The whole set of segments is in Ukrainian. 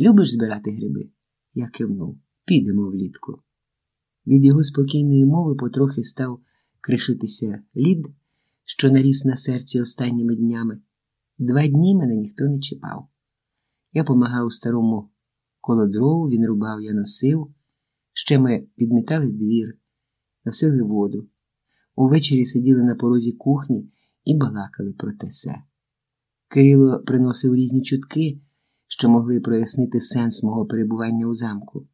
Любиш збирати гриби? Я кивнув. Підемо влітку. Від його спокійної мови потрохи став кришитися лід, що наріс на серці останніми днями. Два дні мене ніхто не чіпав. Я помагав старому коло дров, він рубав, я носив. Ще ми підмітали двір, носили воду. Увечері сиділи на порозі кухні і балакали про те се. Кирило приносив різні чутки, що могли прояснити сенс мого перебування у замку,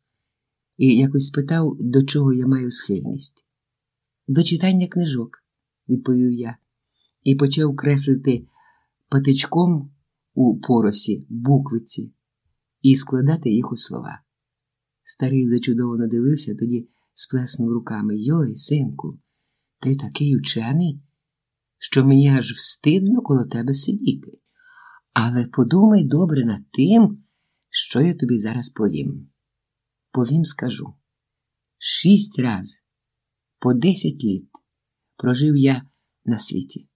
і якось спитав, до чого я маю схильність. До читання книжок, відповів я, і почав креслити патичком у поросі буквиці і складати їх у слова. Старий зачудовано дивився, тоді сплеснув руками Йой, синку, ти такий учений, що мені аж встидно коло тебе сидіти. Але подумай добре над тим, що я тобі зараз повім. Повім скажу. Шість раз по десять літ прожив я на світі,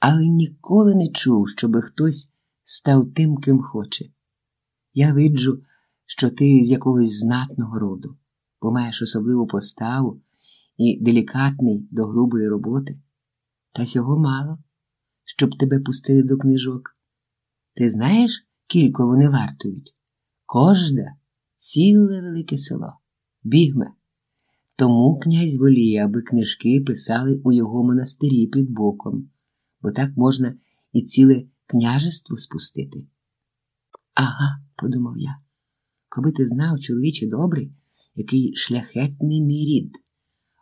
але ніколи не чув, щоби хтось став тим, ким хоче. Я виджу, що ти з якогось знатного роду, бо маєш особливу поставу і делікатний до грубої роботи. Та цього мало, щоб тебе пустили до книжок. Ти знаєш, кілько вони вартують? Кожда ціле велике село. Бігме. Тому князь воліє, аби книжки писали у його монастирі під боком, бо так можна і ціле княжество спустити. Ага, подумав я, коби ти знав, чоловіче добрий, який шляхетний мій рід,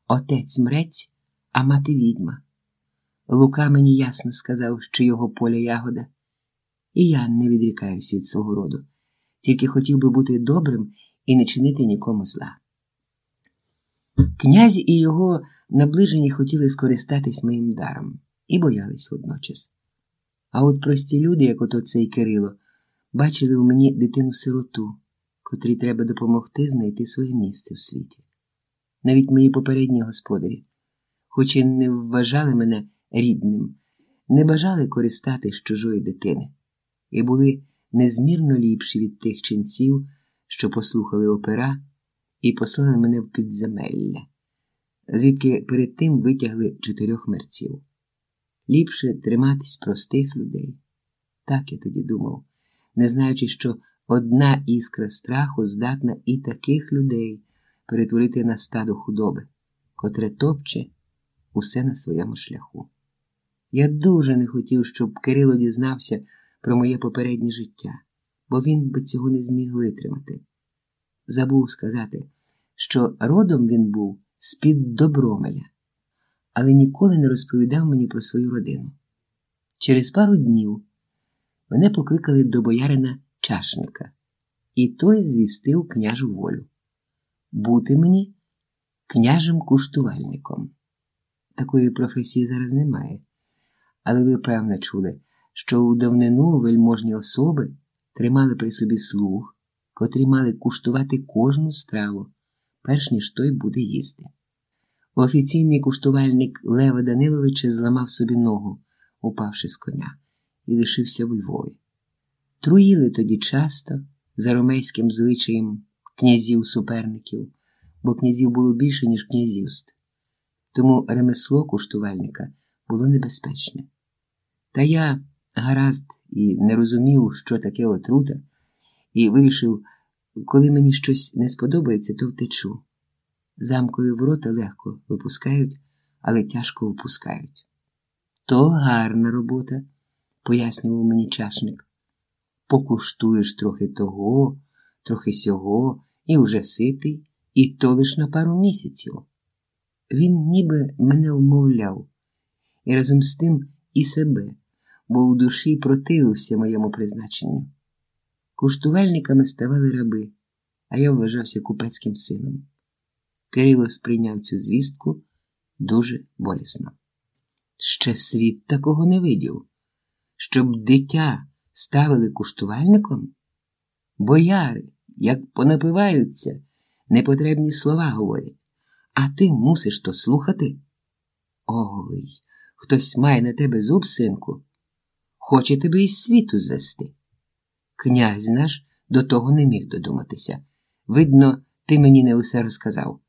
отець мрець, а мати відьма. Лука мені ясно сказав, що його поля ягода, і я не відрікаюся від свого роду, тільки хотів би бути добрим і не чинити нікому зла. Князь і його наближені хотіли скористатись моїм даром і боялись водночас. А от прості люди, як ото цей Кирило, бачили у мені дитину сироту, котрій треба допомогти знайти своє місце в світі. Навіть мої попередні господарі, хоч і не вважали мене рідним, не бажали користати з чужої дитини і були незмірно ліпші від тих ченців, що послухали опера і послали мене в підземелля, звідки перед тим витягли чотирьох мерців. Ліпше триматись простих людей. Так я тоді думав, не знаючи, що одна іскра страху здатна і таких людей перетворити на стадо худоби, котре топче усе на своєму шляху. Я дуже не хотів, щоб Кирило дізнався про моє попереднє життя, бо він би цього не зміг витримати. Забув сказати, що родом він був з-під Добромеля, але ніколи не розповідав мені про свою родину. Через пару днів мене покликали до боярина чашника, і той звістив княжу волю бути мені княжим куштувальником. Такої професії зараз немає, але ви певно чули, що у давнину вельможні особи тримали при собі слуг, котрі мали куштувати кожну страву, перш ніж той буде їсти. Офіційний куштувальник Лева Даниловича зламав собі ногу, упавши з коня, і лишився в Львові. Труїли тоді часто за ромейським звичаєм князів-суперників, бо князів було більше, ніж князівств. Тому ремесло куштувальника було небезпечне. Та я гаразд і не розумів, що таке отрута, і вирішив, коли мені щось не сподобається, то втечу. Замкові ворота легко випускають, але тяжко впускають. То гарна робота, пояснював мені чашник. Покуштуєш трохи того, трохи сього, і вже ситий, і то лиш на пару місяців. Він ніби мене вмовляв, і разом з тим і себе, бо у душі противився моєму призначенню. Куштувальниками ставали раби, а я вважався купецьким сином. Кирило сприйняв цю звістку дуже болісно. Ще світ такого не видів, щоб дитя ставили куштувальником? Бояри, як понапиваються, непотребні слова говорять, а ти мусиш то слухати. Ой, хтось має на тебе зуб, синку, хоче тебе із світу звести. Князь наш до того не міг додуматися. Видно, ти мені не усе розказав.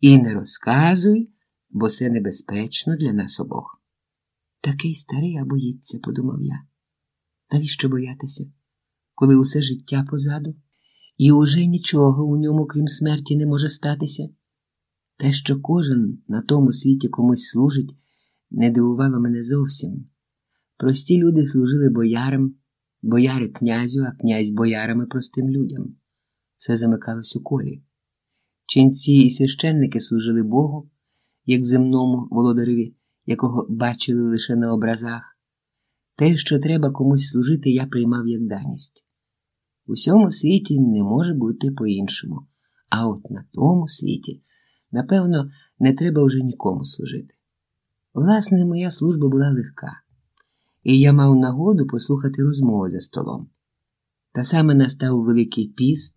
І не розказуй, бо це небезпечно для нас обох. Такий старий а боїться, подумав я. Навіщо боятися, коли усе життя позаду, і уже нічого у ньому, крім смерті, не може статися? Те, що кожен на тому світі комусь служить, не дивувало мене зовсім. Прості люди служили боярам, бояри князю, а князь боярами простим людям. Все замикалось у колі. Ченці і священники служили Богу, як земному володареві, якого бачили лише на образах. Те, що треба комусь служити, я приймав як даність. У всьому світі не може бути по-іншому, а от на тому світі, напевно, не треба вже нікому служити. Власне, моя служба була легка, і я мав нагоду послухати розмови за столом. Та саме настав Великий піст.